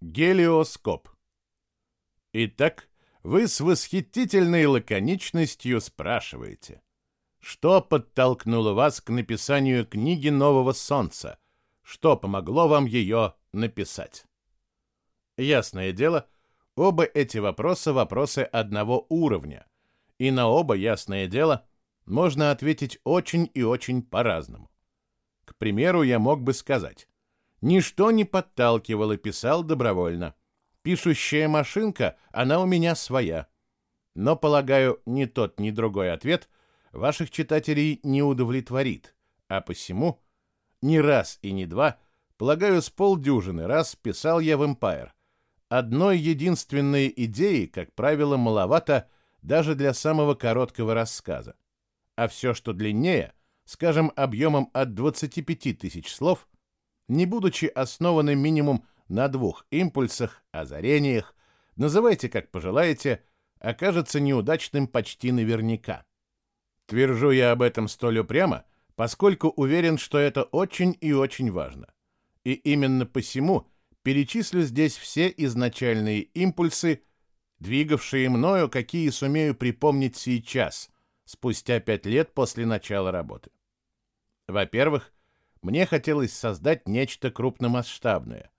Гелиоскоп. Итак, вы с восхитительной лаконичностью спрашиваете, что подтолкнуло вас к написанию книги «Нового солнца», что помогло вам ее написать? Ясное дело, оба эти вопроса — вопросы одного уровня, и на оба, ясное дело, можно ответить очень и очень по-разному. К примеру, я мог бы сказать, Ничто не подталкивало, писал добровольно. Пишущая машинка, она у меня своя. Но, полагаю, ни тот, ни другой ответ ваших читателей не удовлетворит, а посему не раз и не два, полагаю, с полдюжины раз писал я в Empire. Одной единственной идеи, как правило, маловато даже для самого короткого рассказа. А все, что длиннее, скажем, объемом от 25 тысяч слов – не будучи основаны минимум на двух импульсах, озарениях, называйте как пожелаете, окажется неудачным почти наверняка. Твержу я об этом столь упрямо, поскольку уверен, что это очень и очень важно. И именно посему перечислю здесь все изначальные импульсы, двигавшие мною, какие сумею припомнить сейчас, спустя пять лет после начала работы. Во-первых, мне хотелось создать нечто крупномасштабное.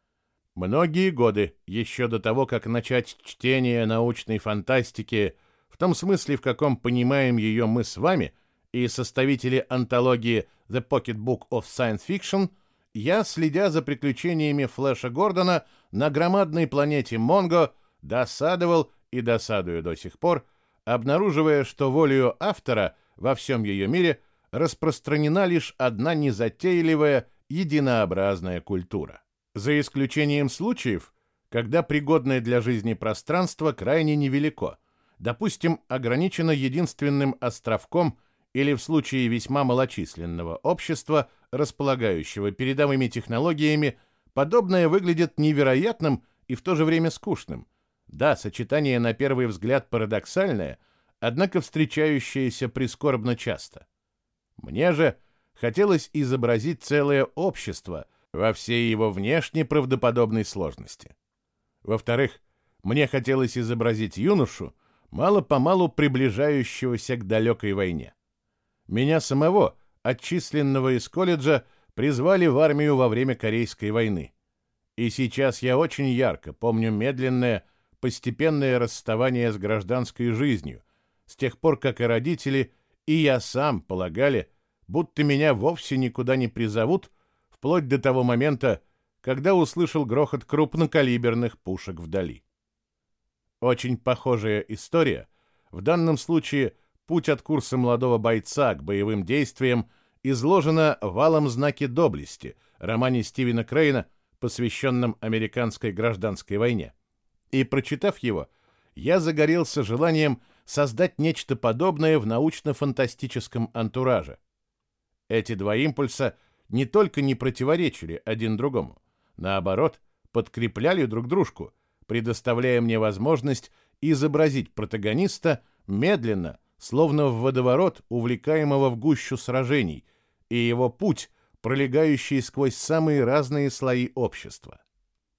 Многие годы, еще до того, как начать чтение научной фантастики, в том смысле, в каком понимаем ее мы с вами, и составители антологии The Pocket Book of Science Fiction, я, следя за приключениями Флэша Гордона на громадной планете Монго, досадовал и досадую до сих пор, обнаруживая, что волею автора во всем ее мире – распространена лишь одна незатейливая, единообразная культура. За исключением случаев, когда пригодное для жизни пространство крайне невелико, допустим, ограничено единственным островком или в случае весьма малочисленного общества, располагающего передовыми технологиями, подобное выглядит невероятным и в то же время скучным. Да, сочетание на первый взгляд парадоксальное, однако встречающееся прискорбно часто. Мне же хотелось изобразить целое общество во всей его внешне правдоподобной сложности. Во-вторых, мне хотелось изобразить юношу, мало-помалу приближающегося к далекой войне. Меня самого, отчисленного из колледжа, призвали в армию во время Корейской войны. И сейчас я очень ярко помню медленное, постепенное расставание с гражданской жизнью, с тех пор, как и родители и я сам полагали, будто меня вовсе никуда не призовут, вплоть до того момента, когда услышал грохот крупнокалиберных пушек вдали. Очень похожая история, в данном случае путь от курса молодого бойца к боевым действиям, изложена в «Алом знаке доблести» романе Стивена Крейна, посвященном американской гражданской войне. И, прочитав его, я загорелся желанием создать нечто подобное в научно-фантастическом антураже. Эти два импульса не только не противоречили один другому, наоборот, подкрепляли друг дружку, предоставляя мне возможность изобразить протагониста медленно, словно в водоворот, увлекаемого в гущу сражений, и его путь, пролегающий сквозь самые разные слои общества.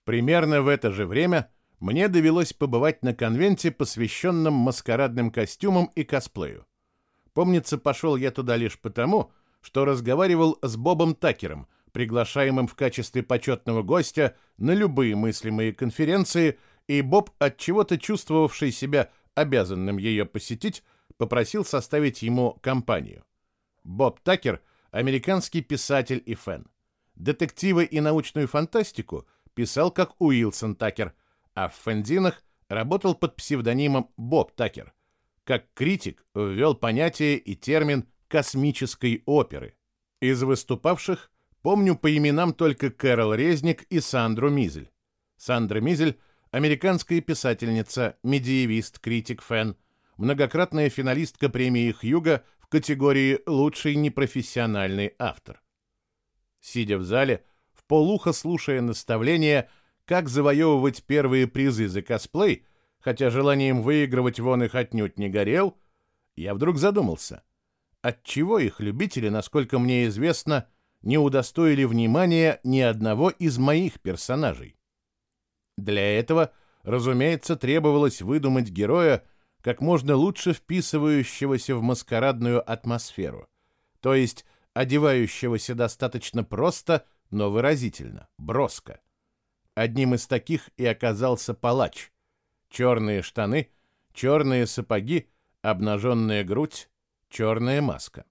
Примерно в это же время – мне довелось побывать на конвенте, посвященном маскарадным костюмам и косплею. Помнится, пошел я туда лишь потому, что разговаривал с Бобом Такером, приглашаемым в качестве почетного гостя на любые мыслимые конференции, и Боб, от чего-то чувствовавший себя обязанным ее посетить, попросил составить ему компанию. Боб Такер – американский писатель и фэн. Детективы и научную фантастику писал как Уилсон Такер – а в фэнзинах работал под псевдонимом Боб Такер. Как критик ввел понятие и термин космической оперы. Из выступавших помню по именам только Кэрол Резник и Сандру Мизель. Сандра Мизель – американская писательница, медиевист, критик, фэн, многократная финалистка премии Хьюга в категории «Лучший непрофессиональный автор». Сидя в зале, в полухо слушая наставления – как завоевывать первые призы за косплей, хотя желанием выигрывать вон их отнюдь не горел, я вдруг задумался, отчего их любители, насколько мне известно, не удостоили внимания ни одного из моих персонажей. Для этого, разумеется, требовалось выдумать героя, как можно лучше вписывающегося в маскарадную атмосферу, то есть одевающегося достаточно просто, но выразительно, броско. Одним из таких и оказался палач. Черные штаны, черные сапоги, обнаженная грудь, черная маска.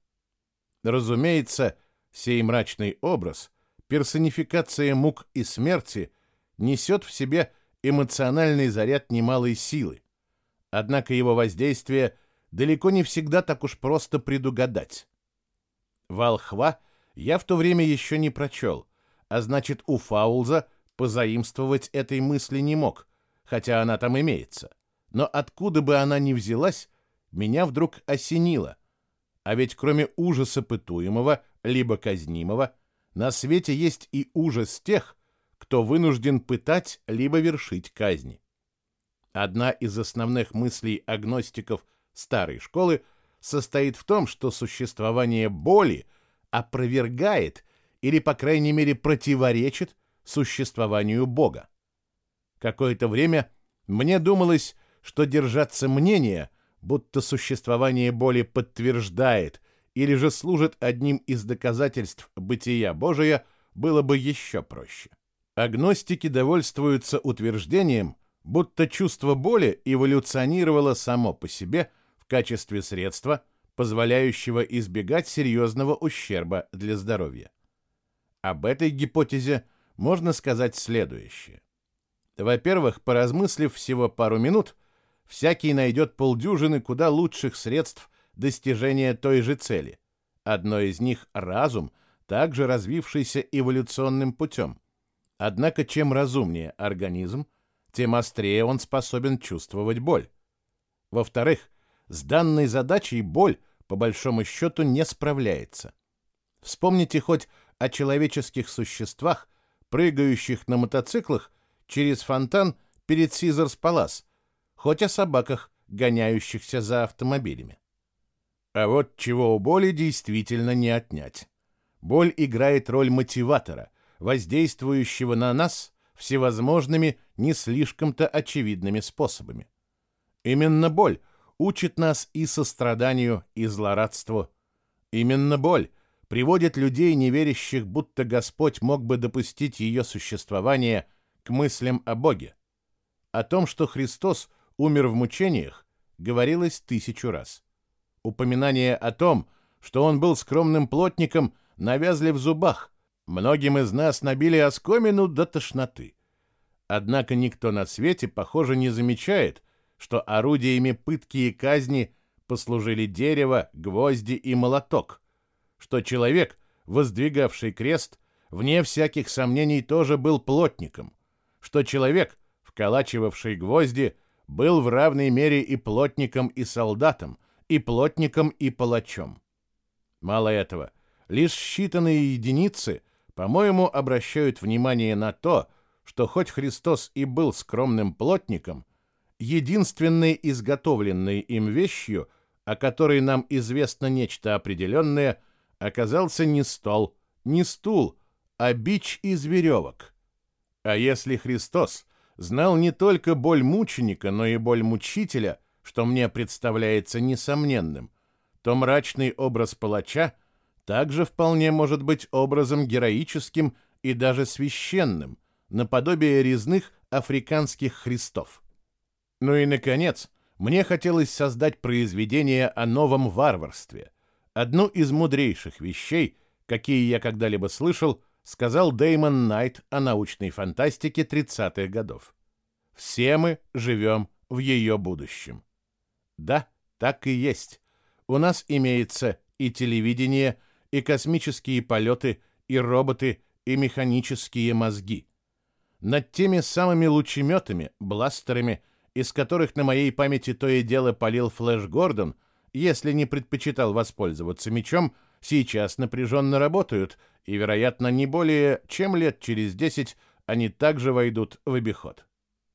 Разумеется, сей мрачный образ, персонификация мук и смерти, несет в себе эмоциональный заряд немалой силы. Однако его воздействие далеко не всегда так уж просто предугадать. Волхва я в то время еще не прочел, а значит, у Фаулза – позаимствовать этой мысли не мог, хотя она там имеется. Но откуда бы она ни взялась, меня вдруг осенило. А ведь кроме ужаса пытуемого, либо казнимого, на свете есть и ужас тех, кто вынужден пытать, либо вершить казни. Одна из основных мыслей агностиков старой школы состоит в том, что существование боли опровергает или, по крайней мере, противоречит существованию Бога. Какое-то время мне думалось, что держаться мнения, будто существование боли подтверждает или же служит одним из доказательств бытия Божия, было бы еще проще. Агностики довольствуются утверждением, будто чувство боли эволюционировало само по себе в качестве средства, позволяющего избегать серьезного ущерба для здоровья. Об этой гипотезе – можно сказать следующее. Во-первых, поразмыслив всего пару минут, всякий найдет полдюжины куда лучших средств достижения той же цели. Одно из них — разум, также развившийся эволюционным путем. Однако чем разумнее организм, тем острее он способен чувствовать боль. Во-вторых, с данной задачей боль, по большому счету, не справляется. Вспомните хоть о человеческих существах, прыгающих на мотоциклах через фонтан перед Сизерс Палас, хоть о собаках, гоняющихся за автомобилями. А вот чего у боли действительно не отнять. Боль играет роль мотиватора, воздействующего на нас всевозможными, не слишком-то очевидными способами. Именно боль учит нас и состраданию, и злорадству. Именно боль приводит людей, не верящих, будто Господь мог бы допустить ее существование, к мыслям о Боге. О том, что Христос умер в мучениях, говорилось тысячу раз. Упоминание о том, что он был скромным плотником, навязли в зубах. Многим из нас набили оскомину до тошноты. Однако никто на свете, похоже, не замечает, что орудиями пытки и казни послужили дерево, гвозди и молоток, что человек, воздвигавший крест, вне всяких сомнений тоже был плотником, что человек, вколачивавший гвозди, был в равной мере и плотником, и солдатом, и плотником, и палачом. Мало этого, лишь считанные единицы, по-моему, обращают внимание на то, что хоть Христос и был скромным плотником, единственной изготовленной им вещью, о которой нам известно нечто определенное – оказался не стол, не стул, а бич из веревок. А если Христос знал не только боль мученика, но и боль мучителя, что мне представляется несомненным, то мрачный образ палача также вполне может быть образом героическим и даже священным, наподобие резных африканских христов. Ну и, наконец, мне хотелось создать произведение о новом варварстве – Одну из мудрейших вещей, какие я когда-либо слышал, сказал Дэймон Найт о научной фантастике 30-х годов. Все мы живем в ее будущем. Да, так и есть. У нас имеется и телевидение, и космические полеты, и роботы, и механические мозги. Над теми самыми лучеметами, бластерами, из которых на моей памяти то и дело полил Флэш Гордон – если не предпочитал воспользоваться мечом, сейчас напряженно работают, и, вероятно, не более чем лет через десять они также войдут в обиход.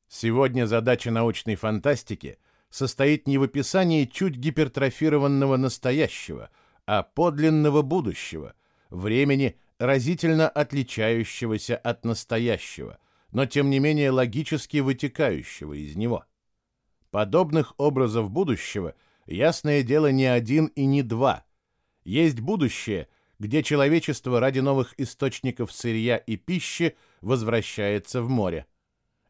Сегодня задача научной фантастики состоит не в описании чуть гипертрофированного настоящего, а подлинного будущего, времени, разительно отличающегося от настоящего, но тем не менее логически вытекающего из него. Подобных образов будущего, ясное дело, не один и не два. Есть будущее, где человечество ради новых источников сырья и пищи возвращается в море.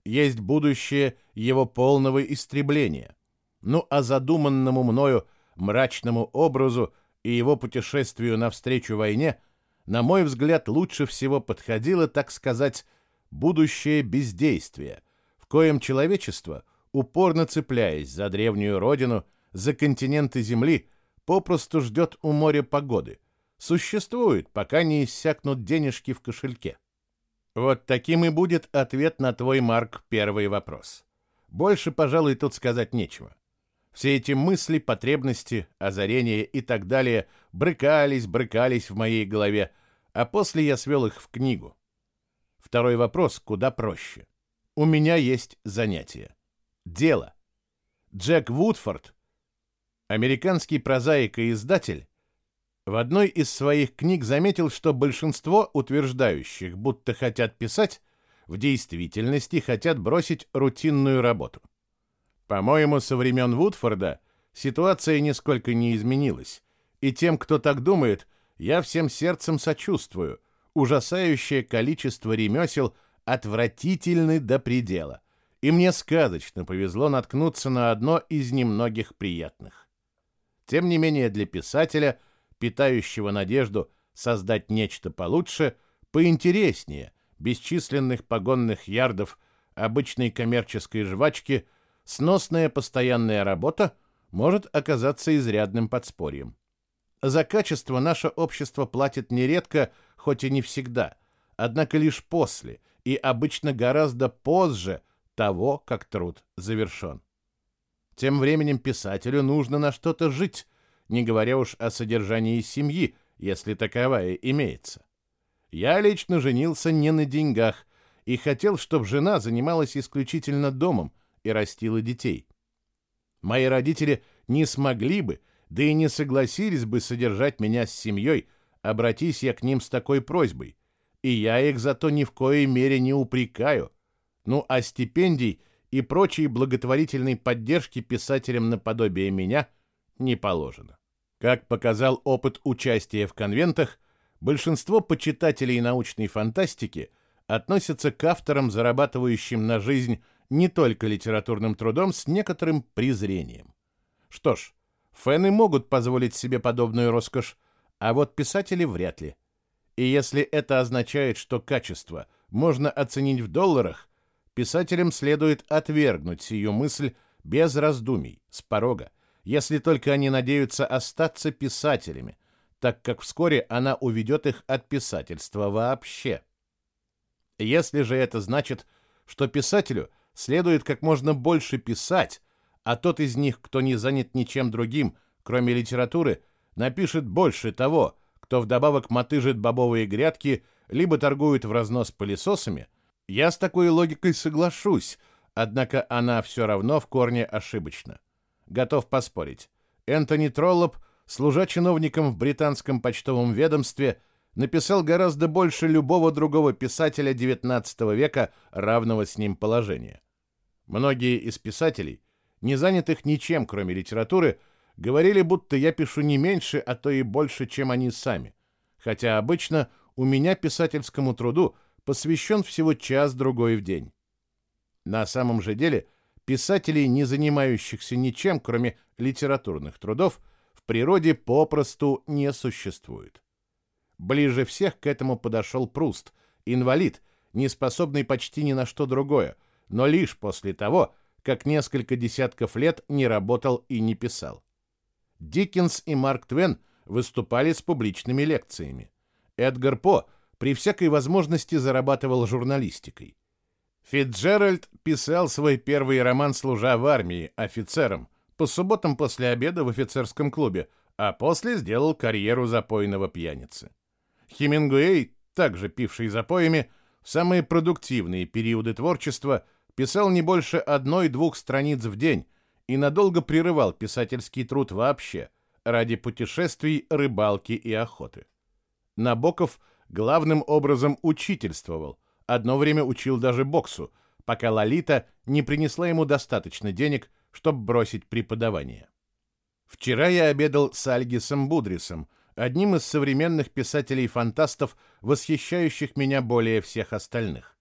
Есть будущее его полного истребления. Ну а задуманному мною мрачному образу и его путешествию навстречу войне, на мой взгляд, лучше всего подходило, так сказать, будущее бездействие, в коем человечество, упорно цепляясь за древнюю родину, за континенты Земли, попросту ждет у моря погоды, существует, пока не иссякнут денежки в кошельке. Вот таким и будет ответ на твой, Марк, первый вопрос. Больше, пожалуй, тут сказать нечего. Все эти мысли, потребности, озарения и так далее брыкались, брыкались в моей голове, а после я свел их в книгу. Второй вопрос куда проще. У меня есть занятие. Дело. Джек Вудфорд, американский прозаик и издатель, в одной из своих книг заметил, что большинство утверждающих, будто хотят писать, в действительности хотят бросить рутинную работу. По-моему, со времен Вудфорда ситуация нисколько не изменилась, и тем, кто так думает, я всем сердцем сочувствую. Ужасающее количество ремесел отвратительны до предела, и мне сказочно повезло наткнуться на одно из немногих приятных. Тем не менее, для писателя, питающего надежду создать нечто получше, поинтереснее бесчисленных погонных ярдов обычной коммерческой жвачки – сносная постоянная работа может оказаться изрядным подспорьем. За качество наше общество платит нередко, хоть и не всегда, однако лишь после и обычно гораздо позже того, как труд завершен. Тем временем писателю нужно на что-то жить, не говоря уж о содержании семьи, если таковая имеется. Я лично женился не на деньгах и хотел, чтобы жена занималась исключительно домом, и растила детей. Мои родители не смогли бы, да и не согласились бы содержать меня с семьей, обратись я к ним с такой просьбой. И я их зато ни в коей мере не упрекаю. Ну а стипендий и прочей благотворительной поддержки писателям наподобие меня не положено. Как показал опыт участия в конвентах, большинство почитателей научной фантастики относятся к авторам, зарабатывающим на жизнь не только литературным трудом, с некоторым презрением. Что ж, фэны могут позволить себе подобную роскошь, а вот писатели вряд ли. И если это означает, что качество можно оценить в долларах, писателям следует отвергнуть сию мысль без раздумий, с порога, если только они надеются остаться писателями, так как вскоре она уведет их от писательства вообще. Если же это значит, что писателю – следует как можно больше писать, а тот из них, кто не занят ничем другим, кроме литературы, напишет больше того, кто вдобавок мотыжит бобовые грядки либо торгует в разнос пылесосами, я с такой логикой соглашусь, однако она все равно в корне ошибочна. Готов поспорить. Энтони Троллоп, служа чиновником в британском почтовом ведомстве, написал гораздо больше любого другого писателя XIX века равного с ним положения. Многие из писателей, не занятых ничем, кроме литературы, говорили, будто я пишу не меньше, а то и больше, чем они сами. Хотя обычно у меня писательскому труду посвящен всего час-другой в день. На самом же деле писателей, не занимающихся ничем, кроме литературных трудов, в природе попросту не существует. Ближе всех к этому подошел Пруст, инвалид, не способный почти ни на что другое, но лишь после того, как несколько десятков лет не работал и не писал. Диккенс и Марк Твен выступали с публичными лекциями. Эдгар По при всякой возможности зарабатывал журналистикой. Фитджеральд писал свой первый роман, служа в армии, офицером, по субботам после обеда в офицерском клубе, а после сделал карьеру запойного пьяницы. Хемингуэй, также пивший запоями, в самые продуктивные периоды творчества писал не больше одной-двух страниц в день и надолго прерывал писательский труд вообще ради путешествий, рыбалки и охоты. Набоков главным образом учительствовал, одно время учил даже боксу, пока Лолита не принесла ему достаточно денег, чтобы бросить преподавание. Вчера я обедал с Альгисом Будрисом, одним из современных писателей-фантастов, восхищающих меня более всех остальных.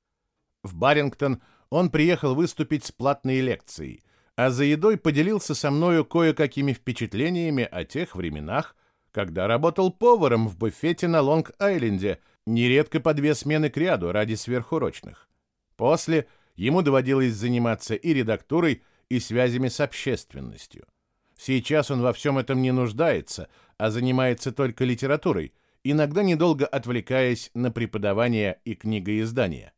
В Барингтон он приехал выступить с платной лекцией, а за едой поделился со мною кое-какими впечатлениями о тех временах, когда работал поваром в буфете на Лонг-Айленде, нередко по две смены к ряду ради сверхурочных. После ему доводилось заниматься и редактурой, и связями с общественностью. Сейчас он во всем этом не нуждается, а занимается только литературой, иногда недолго отвлекаясь на преподавание и книгоиздание.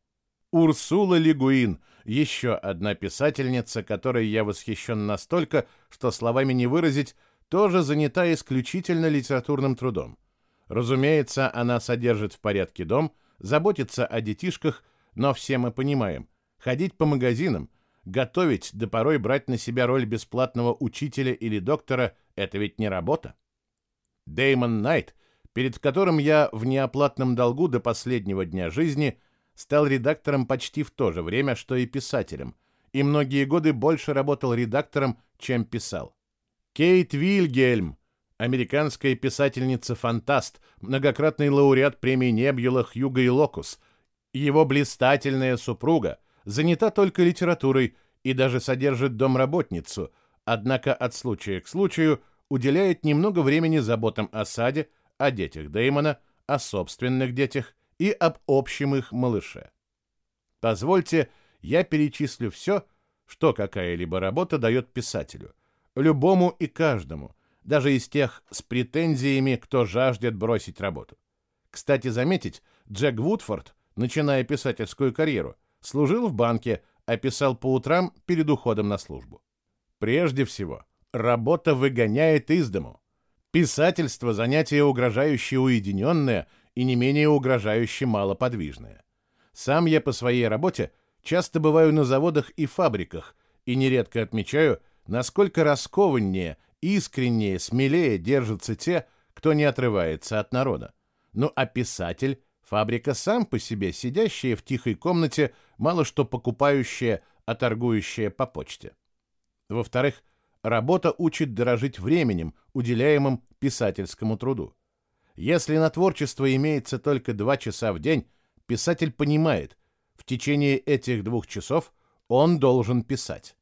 Урсула Лигуин – еще одна писательница, которой я восхищен настолько, что словами не выразить, тоже занята исключительно литературным трудом. Разумеется, она содержит в порядке дом, заботится о детишках, но все мы понимаем, ходить по магазинам, готовить, да порой брать на себя роль бесплатного учителя или доктора – это ведь не работа. Дэймон Найт, перед которым я в неоплатном долгу до последнего дня жизни, стал редактором почти в то же время, что и писателем, и многие годы больше работал редактором, чем писал. Кейт Вильгельм, американская писательница-фантаст, многократный лауреат премии Небьюла Хьюга и Локус, его блистательная супруга, занята только литературой и даже содержит домработницу, однако от случая к случаю уделяет немного времени заботам о саде, о детях Дэймона, о собственных детях и об общем их малыше. Позвольте, я перечислю все, что какая-либо работа дает писателю – Любому и каждому, даже из тех с претензиями, кто жаждет бросить работу. Кстати, заметить, Джек Вудфорд, начиная писательскую карьеру, служил в банке, а писал по утрам перед уходом на службу. Прежде всего, работа выгоняет из дому. Писательство – занятие угрожающе уединенное и не менее угрожающе малоподвижное. Сам я по своей работе часто бываю на заводах и фабриках и нередко отмечаю – насколько раскованнее, искреннее, смелее держатся те, кто не отрывается от народа. Ну а писатель — фабрика сам по себе, сидящая в тихой комнате, мало что покупающая, а торгующая по почте. Во-вторых, работа учит дорожить временем, уделяемым писательскому труду. Если на творчество имеется только два часа в день, писатель понимает, в течение этих двух часов он должен писать.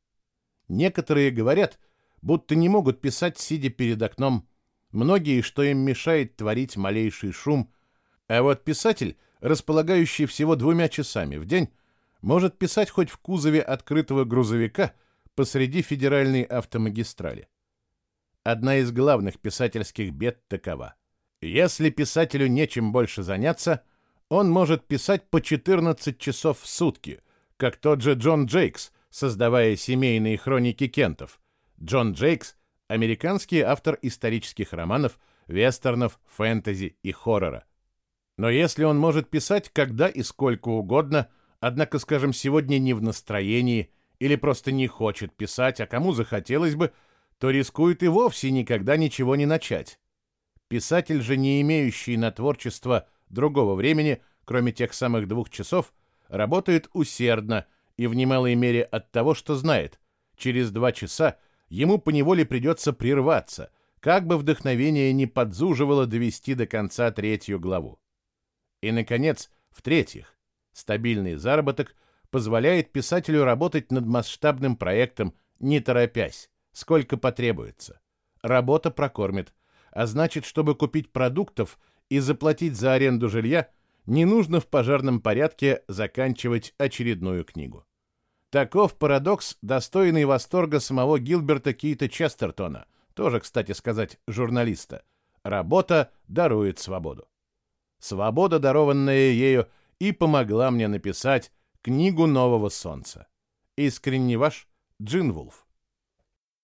Некоторые говорят, будто не могут писать, сидя перед окном. Многие, что им мешает творить малейший шум. А вот писатель, располагающий всего двумя часами в день, может писать хоть в кузове открытого грузовика посреди федеральной автомагистрали. Одна из главных писательских бед такова. Если писателю нечем больше заняться, он может писать по 14 часов в сутки, как тот же Джон Джейкс, создавая семейные хроники Кентов. Джон Джейкс – американский автор исторических романов, вестернов, фэнтези и хоррора. Но если он может писать когда и сколько угодно, однако, скажем, сегодня не в настроении или просто не хочет писать, а кому захотелось бы, то рискует и вовсе никогда ничего не начать. Писатель же, не имеющий на творчество другого времени, кроме тех самых двух часов, работает усердно – и в немалой мере от того, что знает. Через два часа ему поневоле придется прерваться, как бы вдохновение не подзуживало довести до конца третью главу. И, наконец, в-третьих, стабильный заработок позволяет писателю работать над масштабным проектом, не торопясь, сколько потребуется. Работа прокормит, а значит, чтобы купить продуктов и заплатить за аренду жилья – не нужно в пожарном порядке заканчивать очередную книгу. Таков парадокс, достойный восторга самого Гилберта Кейта Честертона, тоже, кстати сказать, журналиста. Работа дарует свободу. Свобода, дарованная ею, и помогла мне написать книгу «Нового солнца». Искренне ваш Джин Вулф.